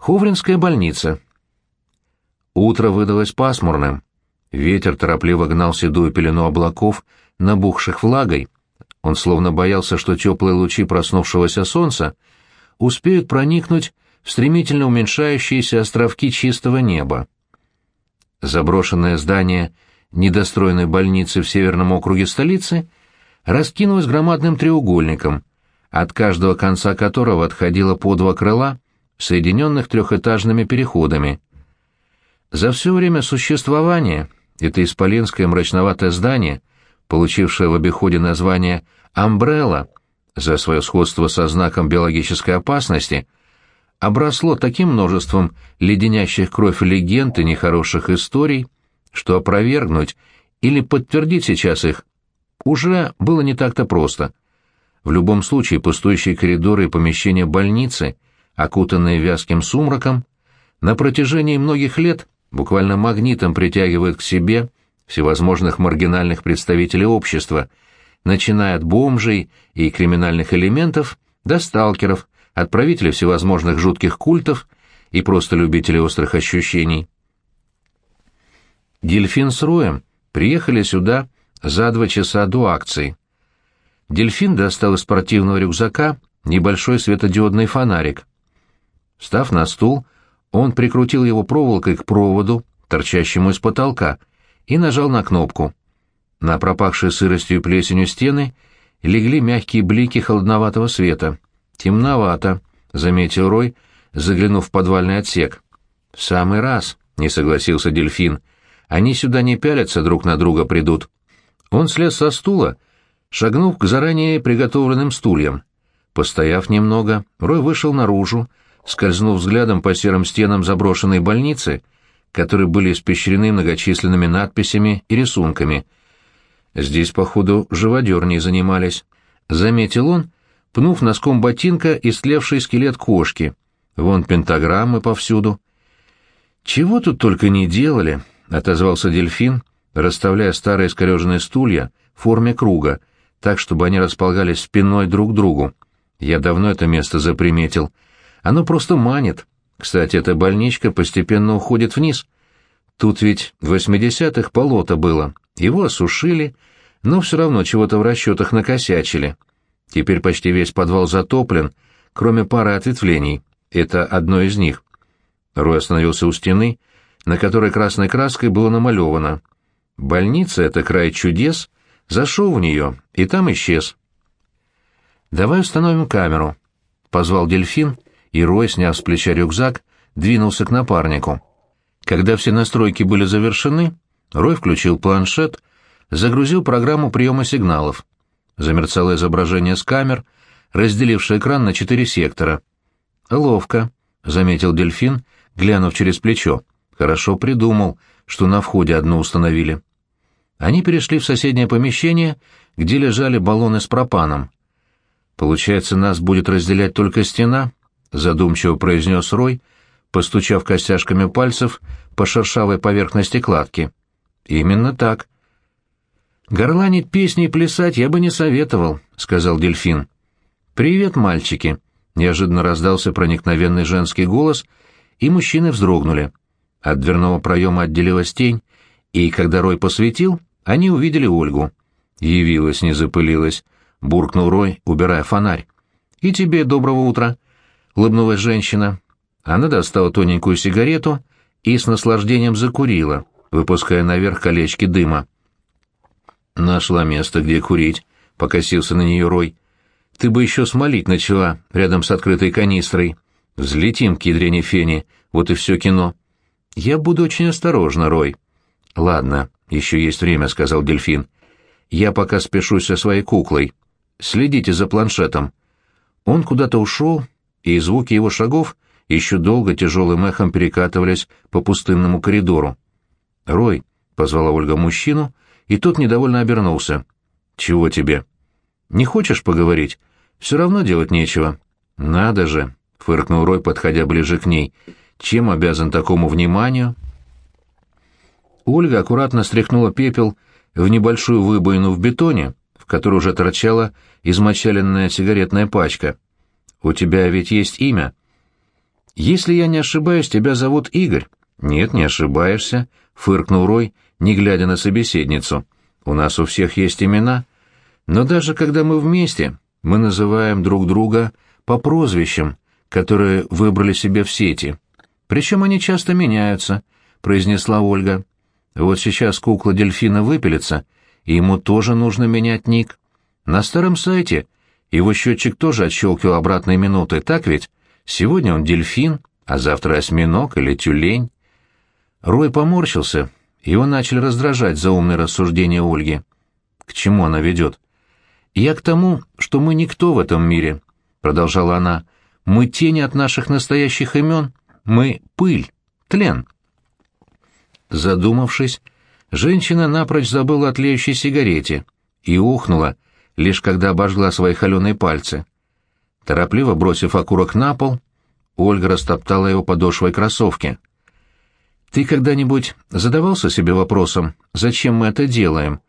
Ховринская больница. Утро выдалось пасмурным. Ветер торопливо гнал седую пелену облаков, набухших влагой. Он словно боялся, что теплые лучи проснувшегося солнца успеют проникнуть в стремительно уменьшающиеся островки чистого неба. Заброшенное здание недостроенной больницы в северном округе столицы раскинулось громадным треугольником, от каждого конца которого отходило по два крыла, соединенных трехэтажными переходами. За все время существования это исполинское мрачноватое здание, получившее в обиходе название «Амбрелла» за свое сходство со знаком биологической опасности, обросло таким множеством леденящих кровь легенд и нехороших историй, что опровергнуть или подтвердить сейчас их уже было не так-то просто. В любом случае пустующие коридоры и помещения больницы, окутанные вязким сумраком, на протяжении многих лет буквально магнитом притягивают к себе всевозможных маргинальных представителей общества, начиная от бомжей и криминальных элементов до сталкеров, отправителей всевозможных жутких культов и просто любителей острых ощущений. Дельфин с Роем приехали сюда за два часа до акции. Дельфин достал из спортивного рюкзака небольшой светодиодный фонарик. Став на стул, он прикрутил его проволокой к проводу, торчащему из потолка, и нажал на кнопку. На пропахшие сыростью и плесенью стены легли мягкие блики холодноватого света. «Темновато», — заметил Рой, заглянув в подвальный отсек. «В самый раз», — не согласился дельфин. «Они сюда не пялятся, друг на друга придут». Он слез со стула, шагнув к заранее приготовленным стульям. Постояв немного, Рой вышел наружу, скользнув взглядом по серым стенам заброшенной больницы, которые были испещрены многочисленными надписями и рисунками. Здесь, походу, живодерней занимались. Заметил он, пнув носком ботинка истлевший скелет кошки. Вон пентаграммы повсюду. «Чего тут только не делали», — отозвался дельфин, расставляя старые искореженные стулья в форме круга, так, чтобы они располагались спиной друг к другу. Я давно это место заприметил — оно просто манит. Кстати, эта больничка постепенно уходит вниз. Тут ведь в 80-х болото было. Его осушили, но все равно чего-то в расчетах накосячили. Теперь почти весь подвал затоплен, кроме пары ответвлений. Это одно из них. Рой остановился у стены, на которой красной краской было намалевано. Больница — это край чудес, зашел в нее, и там исчез. «Давай установим камеру», — позвал дельфин, — и Рой, сняв с плеча рюкзак, двинулся к напарнику. Когда все настройки были завершены, Рой включил планшет, загрузил программу приема сигналов. Замерцало изображение с камер, разделившее экран на четыре сектора. «Ловко», — заметил дельфин, глянув через плечо. «Хорошо придумал, что на входе одну установили». Они перешли в соседнее помещение, где лежали баллоны с пропаном. «Получается, нас будет разделять только стена?» — задумчиво произнес Рой, постучав костяшками пальцев по шершавой поверхности кладки. «Именно так». «Горланить песни и плясать я бы не советовал», — сказал дельфин. «Привет, мальчики», — неожиданно раздался проникновенный женский голос, и мужчины вздрогнули. От дверного проема отделилась тень, и, когда Рой посветил, они увидели Ольгу. «Явилась, не запылилась», — буркнул Рой, убирая фонарь. «И тебе доброго утра», — улыбнулась женщина. Она достала тоненькую сигарету и с наслаждением закурила, выпуская наверх колечки дыма. «Нашла место, где курить», — покосился на нее Рой. «Ты бы еще смолить начала рядом с открытой канистрой. Взлетим к ядрене фени, вот и все кино». «Я буду очень осторожна, Рой». «Ладно, еще есть время», — сказал дельфин. «Я пока спешусь со своей куклой. Следите за планшетом». Он куда-то ушел, и звуки его шагов еще долго тяжелым эхом перекатывались по пустынному коридору. «Рой», — позвала Ольга мужчину, и тот недовольно обернулся. «Чего тебе?» «Не хочешь поговорить? Все равно делать нечего». «Надо же», — фыркнул Рой, подходя ближе к ней. «Чем обязан такому вниманию?» Ольга аккуратно стряхнула пепел в небольшую выбоину в бетоне, в которой уже торчала измочаленная сигаретная пачка. «У тебя ведь есть имя?» «Если я не ошибаюсь, тебя зовут Игорь». «Нет, не ошибаешься», — фыркнул Рой, не глядя на собеседницу. «У нас у всех есть имена. Но даже когда мы вместе, мы называем друг друга по прозвищам, которые выбрали себе в сети. Причем они часто меняются», — произнесла Ольга. «Вот сейчас кукла дельфина выпилится, и ему тоже нужно менять ник. На старом сайте его счетчик тоже отщелкивал обратные минуты, так ведь? Сегодня он дельфин, а завтра осьминог или тюлень». Рой поморщился, его начали раздражать заумные рассуждения Ольги. К чему она ведет? «Я к тому, что мы никто в этом мире», — продолжала она. «Мы тени от наших настоящих имен, мы пыль, тлен». Задумавшись, женщина напрочь забыла о тлеющей сигарете и ухнула, лишь когда обожгла свои холеные пальцы. Торопливо бросив окурок на пол, Ольга растоптала его подошвой кроссовки. «Ты когда-нибудь задавался себе вопросом, зачем мы это делаем?»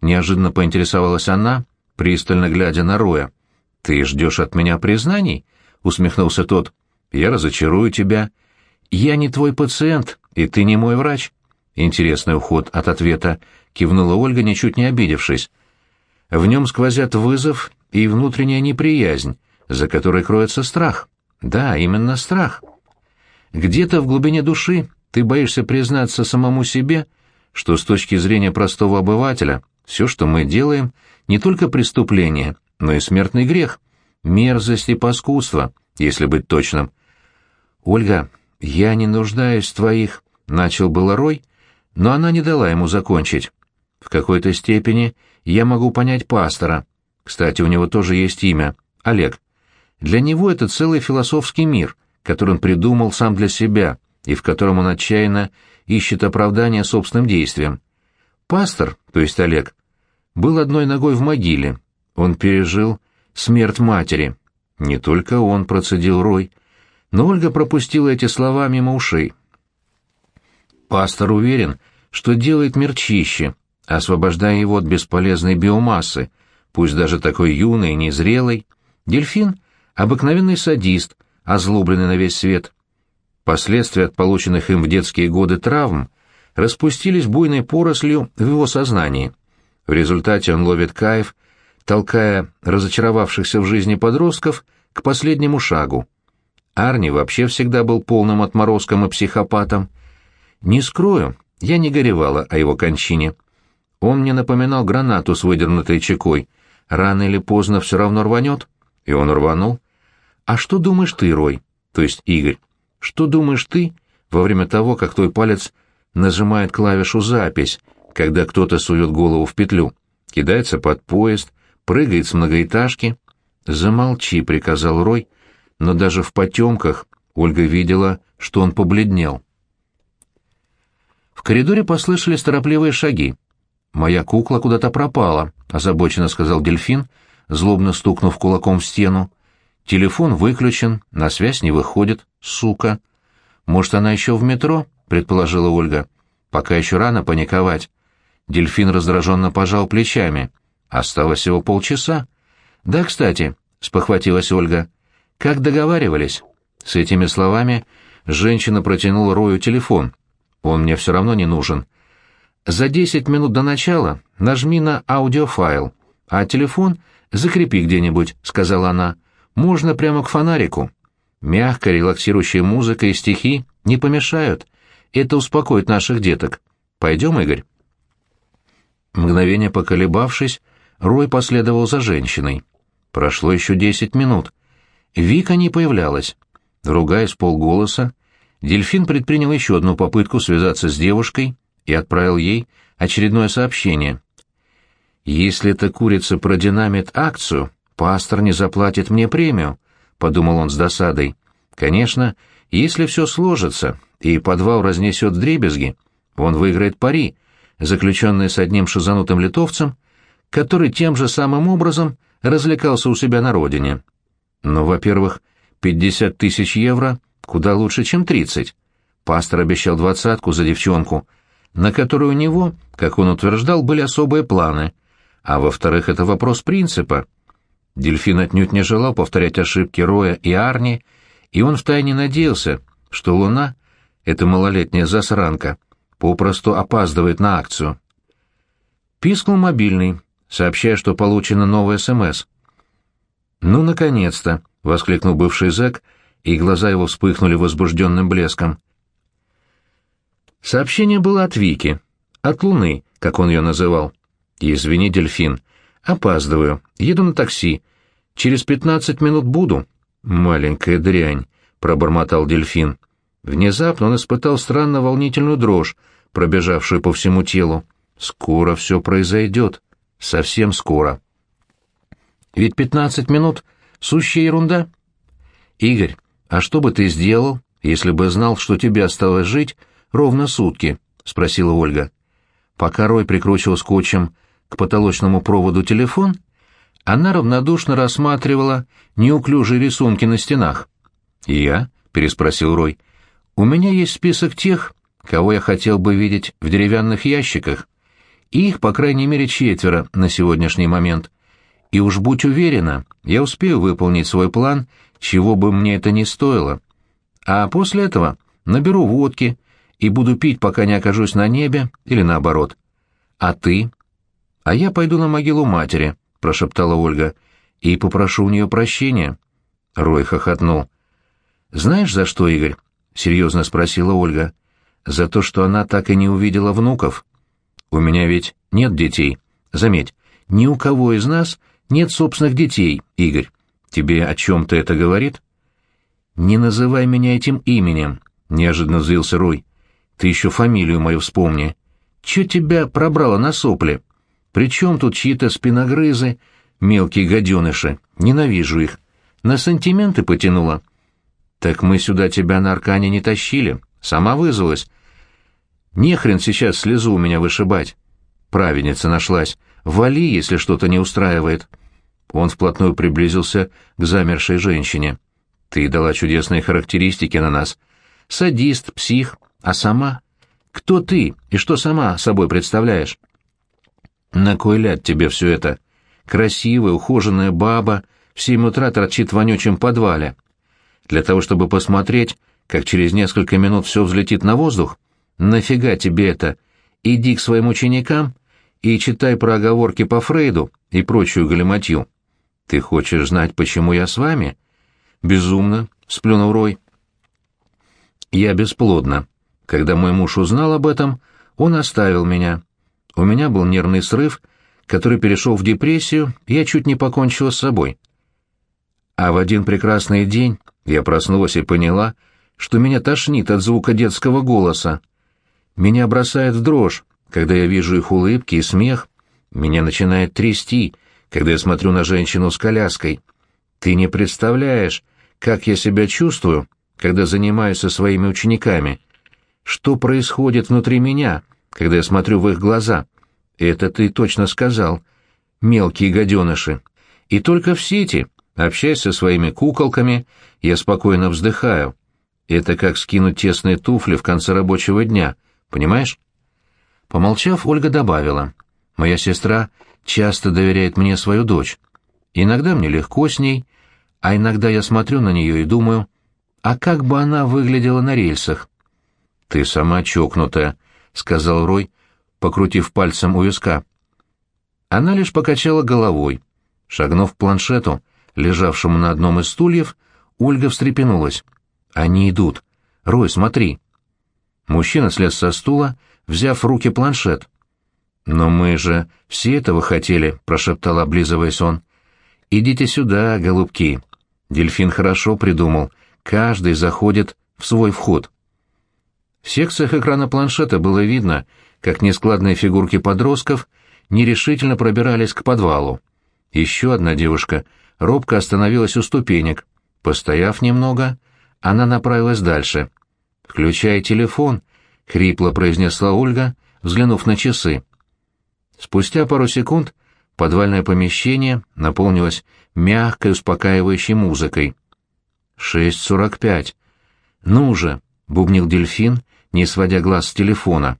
Неожиданно поинтересовалась она, пристально глядя на Роя. «Ты ждешь от меня признаний?» — усмехнулся тот. «Я разочарую тебя. Я не твой пациент, и ты не мой врач». Интересный уход от ответа, кивнула Ольга, ничуть не обидевшись. В нем сквозят вызов и внутренняя неприязнь, за которой кроется страх. Да, именно страх. Где-то в глубине души ты боишься признаться самому себе, что с точки зрения простого обывателя все, что мы делаем, не только преступление, но и смертный грех, мерзость и паскудство, если быть точным. «Ольга, я не нуждаюсь в твоих...» — начал было Рой, но она не дала ему закончить. «В какой-то степени я могу понять пастора. Кстати, у него тоже есть имя — Олег. Для него это целый философский мир, который он придумал сам для себя и в котором он отчаянно ищет оправдания собственным действиям. Пастор, то есть Олег, был одной ногой в могиле. Он пережил смерть матери. Не только он, процедил Рой. Но Ольга пропустила эти слова мимо ушей. Пастор уверен, что делает мир чище, освобождая его от бесполезной биомассы, пусть даже такой юной и незрелой. Дельфин — обыкновенный садист, озлобленный на весь свет. Последствия от полученных им в детские годы травм распустились буйной порослью в его сознании. В результате он ловит кайф, толкая разочаровавшихся в жизни подростков к последнему шагу. Арни вообще всегда был полным отморозком и психопатом. Не скрою, я не горевала о его кончине. Он мне напоминал гранату с выдернутой чекой. Рано или поздно все равно рванет. И он рванул. А что думаешь ты, Рой? То есть Игорь. Что думаешь ты во время того, как твой палец нажимает клавишу «Запись», когда кто-то сует голову в петлю, кидается под поезд, прыгает с многоэтажки. «Замолчи», — приказал Рой, но даже в потемках Ольга видела, что он побледнел. В коридоре послышались торопливые шаги. «Моя кукла куда-то пропала», — озабоченно сказал дельфин, злобно стукнув кулаком в стену. «Телефон выключен, на связь не выходит, сука». «Может, она еще в метро?» — предположила Ольга. «Пока еще рано паниковать. Дельфин раздраженно пожал плечами. Осталось всего полчаса. Да, кстати, спохватилась Ольга. Как договаривались? С этими словами женщина протянула Рою телефон. Он мне все равно не нужен. За десять минут до начала нажми на аудиофайл, а телефон закрепи где-нибудь, сказала она. Можно прямо к фонарику. Мягкая релаксирующая музыка и стихи не помешают. Это успокоит наших деток. Пойдем, Игорь? Мгновение поколебавшись, Рой последовал за женщиной. Прошло еще десять минут. Вика не появлялась. Ругаясь полголоса, дельфин предпринял еще одну попытку связаться с девушкой и отправил ей очередное сообщение. «Если эта курица продинамит акцию, пастор не заплатит мне премию», — подумал он с досадой. «Конечно, если все сложится и подвал разнесет дребезги, он выиграет пари, заключенные с одним шизанутым литовцем, который тем же самым образом развлекался у себя на родине. Но, во-первых, 50 тысяч евро куда лучше, чем 30. Пастор обещал двадцатку за девчонку, на которую у него, как он утверждал, были особые планы. А во-вторых, это вопрос принципа. Дельфин отнюдь не желал повторять ошибки Роя и Арни и он втайне надеялся, что Луна, эта малолетняя засранка, попросту опаздывает на акцию. Пискнул мобильный, сообщая, что получено новое СМС. «Ну, наконец-то!» — воскликнул бывший зэк, и глаза его вспыхнули возбужденным блеском. Сообщение было от Вики, от Луны, как он ее называл. «Извини, дельфин, опаздываю, еду на такси. Через пятнадцать минут буду». «Маленькая дрянь», — пробормотал дельфин. Внезапно он испытал странно волнительную дрожь, пробежавшую по всему телу. «Скоро все произойдет. Совсем скоро». «Ведь пятнадцать минут — сущая ерунда». «Игорь, а что бы ты сделал, если бы знал, что тебе осталось жить ровно сутки?» — спросила Ольга. Пока Рой прикручивал скотчем к потолочному проводу телефон, она равнодушно рассматривала неуклюжие рисунки на стенах. «Я?» — переспросил Рой. «У меня есть список тех, кого я хотел бы видеть в деревянных ящиках. Их, по крайней мере, четверо на сегодняшний момент. И уж будь уверена, я успею выполнить свой план, чего бы мне это ни стоило. А после этого наберу водки и буду пить, пока не окажусь на небе, или наоборот. А ты?» «А я пойду на могилу матери», — прошептала Ольга, — «и попрошу у нее прощения». Рой хохотнул. «Знаешь, за что, Игорь?» — серьезно спросила Ольга. «За то, что она так и не увидела внуков. У меня ведь нет детей. Заметь, ни у кого из нас нет собственных детей, Игорь. Тебе о чем-то это говорит?» «Не называй меня этим именем», — неожиданно взвился Рой. «Ты еще фамилию мою вспомни. Че тебя пробрало на сопли?» Причем тут чьи-то спиногрызы, мелкие гаденыши, ненавижу их. На сантименты потянула. Так мы сюда тебя на аркане не тащили, сама вызвалась. Не хрен сейчас слезу у меня вышибать. Праведница нашлась. Вали, если что-то не устраивает. Он вплотную приблизился к замершей женщине. Ты дала чудесные характеристики на нас. Садист, псих, а сама? Кто ты и что сама собой представляешь? На кой ляд тебе все это? Красивая, ухоженная баба в семь утра торчит в вонючем подвале. Для того, чтобы посмотреть, как через несколько минут все взлетит на воздух? Нафига тебе это? Иди к своим ученикам и читай про оговорки по Фрейду и прочую галиматью. Ты хочешь знать, почему я с вами? Безумно, сплюнул Рой. Я бесплодна. Когда мой муж узнал об этом, он оставил меня. У меня был нервный срыв, который перешел в депрессию, и я чуть не покончила с собой. А в один прекрасный день я проснулась и поняла, что меня тошнит от звука детского голоса. Меня бросает в дрожь, когда я вижу их улыбки и смех. Меня начинает трясти, когда я смотрю на женщину с коляской. Ты не представляешь, как я себя чувствую, когда занимаюсь со своими учениками. Что происходит внутри меня, когда я смотрю в их глаза. Это ты точно сказал. Мелкие гаденыши. И только в сети, общаясь со своими куколками, я спокойно вздыхаю. Это как скинуть тесные туфли в конце рабочего дня, понимаешь? Помолчав, Ольга добавила. Моя сестра часто доверяет мне свою дочь. Иногда мне легко с ней, а иногда я смотрю на нее и думаю, а как бы она выглядела на рельсах? Ты сама чокнутая, — сказал Рой, покрутив пальцем у виска. Она лишь покачала головой. Шагнув к планшету, лежавшему на одном из стульев, Ольга встрепенулась. «Они идут. Рой, смотри». Мужчина слез со стула, взяв в руки планшет. «Но мы же все этого хотели», — прошептал, облизываясь он. «Идите сюда, голубки». Дельфин хорошо придумал. Каждый заходит в свой вход. В секциях экрана планшета было видно, как нескладные фигурки подростков нерешительно пробирались к подвалу. Еще одна девушка робко остановилась у ступенек. Постояв немного, она направилась дальше. «Включай телефон», — хрипло произнесла Ольга, взглянув на часы. Спустя пару секунд подвальное помещение наполнилось мягкой, успокаивающей музыкой. «Шесть сорок пять. Ну же!» — бубнил дельфин, не сводя глаз с телефона.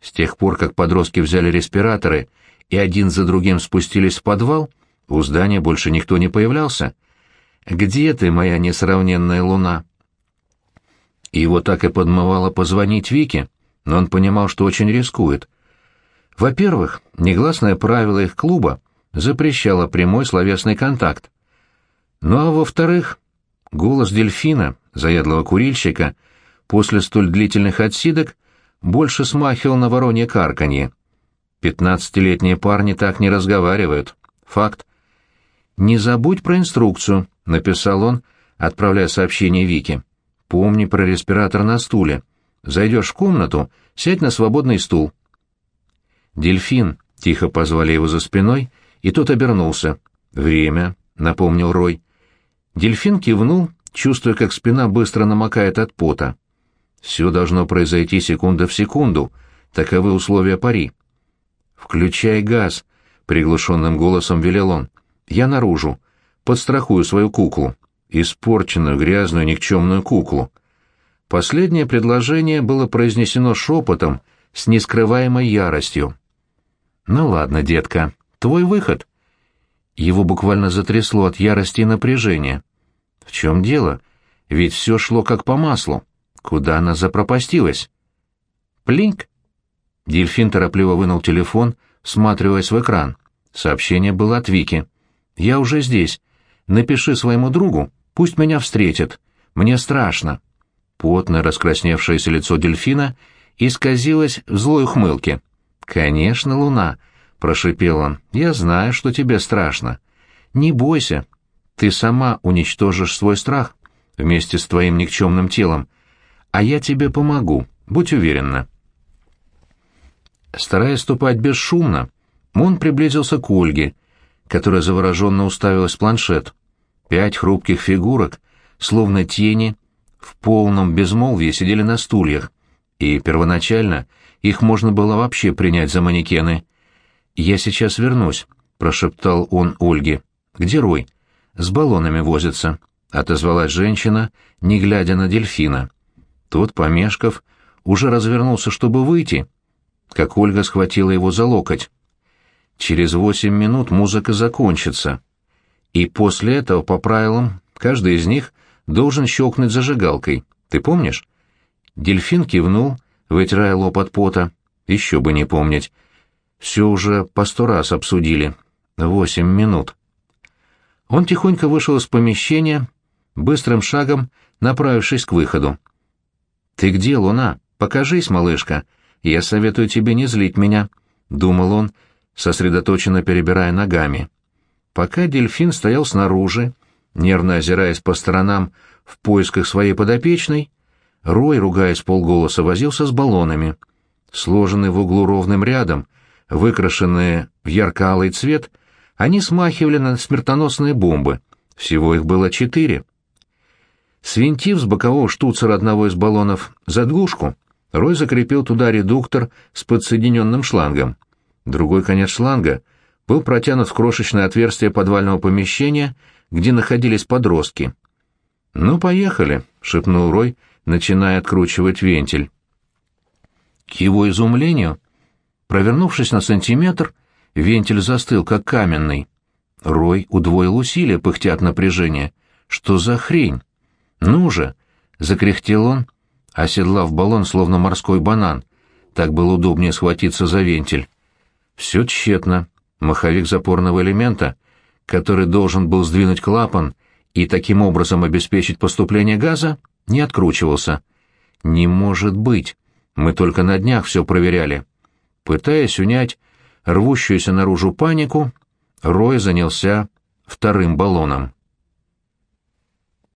С тех пор, как подростки взяли респираторы и один за другим спустились в подвал, у здания больше никто не появлялся. Где ты, моя несравненная луна?» Его так и подмывало позвонить Вике, но он понимал, что очень рискует. Во-первых, негласное правило их клуба запрещало прямой словесный контакт. Ну а во-вторых, голос дельфина, заядлого курильщика, после столь длительных отсидок больше смахивал на воронье карканье. Пятнадцатилетние парни так не разговаривают. Факт. «Не забудь про инструкцию», — написал он, отправляя сообщение Вике. «Помни про респиратор на стуле. Зайдешь в комнату, сядь на свободный стул». «Дельфин», — тихо позвали его за спиной, и тот обернулся. «Время», — напомнил Рой. Дельфин кивнул, чувствуя, как спина быстро намокает от пота. «Все должно произойти секунда в секунду. Таковы условия пари». «Включай газ», — приглушенным голосом велел он. «Я наружу. Подстрахую свою куклу. Испорченную, грязную, никчемную куклу». Последнее предложение было произнесено шепотом, с нескрываемой яростью. «Ну ладно, детка, твой выход». Его буквально затрясло от ярости и напряжения. «В чем дело? Ведь все шло как по маслу. Куда она запропастилась?» «Плинк!» Дельфин торопливо вынул телефон, всматриваясь в экран. Сообщение было от Вики. «Я уже здесь. Напиши своему другу, пусть меня встретит. Мне страшно». Потное, раскрасневшееся лицо дельфина исказилось в злой ухмылке. «Конечно, Луна», — прошипел он, — «я знаю, что тебе страшно. Не бойся. Ты сама уничтожишь свой страх вместе с твоим никчемным телом. А я тебе помогу, будь уверена». Стараясь ступать бесшумно, он приблизился к Ольге, которая завороженно уставилась в планшет. Пять хрупких фигурок, словно тени, в полном безмолвии сидели на стульях, и первоначально их можно было вообще принять за манекены. «Я сейчас вернусь», — прошептал он Ольге. «Где Рой?» «С баллонами возится», — отозвалась женщина, не глядя на дельфина. Тот, помешков, уже развернулся, чтобы выйти, как Ольга схватила его за локоть. Через восемь минут музыка закончится. И после этого, по правилам, каждый из них должен щелкнуть зажигалкой. Ты помнишь? Дельфин кивнул, вытирая лоб от пота. Еще бы не помнить. Все уже по сто раз обсудили. Восемь минут. Он тихонько вышел из помещения, быстрым шагом направившись к выходу. «Ты где, Луна? Покажись, малышка. Я советую тебе не злить меня», — думал он, сосредоточенно перебирая ногами. Пока дельфин стоял снаружи, нервно озираясь по сторонам в поисках своей подопечной, Рой, ругаясь полголоса, возился с баллонами. Сложенные в углу ровным рядом, выкрашенные в ярко-алый цвет, они смахивали на смертоносные бомбы. Всего их было четыре. Свинтив с бокового штуцера одного из баллонов заглушку, Рой закрепил туда редуктор с подсоединенным шлангом. Другой конец шланга был протянут в крошечное отверстие подвального помещения, где находились подростки. «Ну, поехали», — шепнул Рой, начиная откручивать вентиль. К его изумлению, провернувшись на сантиметр, вентиль застыл, как каменный. Рой удвоил усилия, пыхтя от напряжения. «Что за хрень?» «Ну же!» — закряхтел он, оседлав баллон, словно морской банан. Так было удобнее схватиться за вентиль. Все тщетно. Маховик запорного элемента, который должен был сдвинуть клапан и таким образом обеспечить поступление газа, не откручивался. «Не может быть! Мы только на днях все проверяли». Пытаясь унять рвущуюся наружу панику, Рой занялся вторым баллоном.